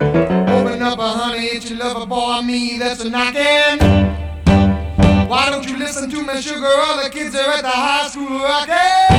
Open up, a honey, it's your lover boy, me that's a knockin'. Why don't you listen to me, sugar? All the kids are at the high school rocking.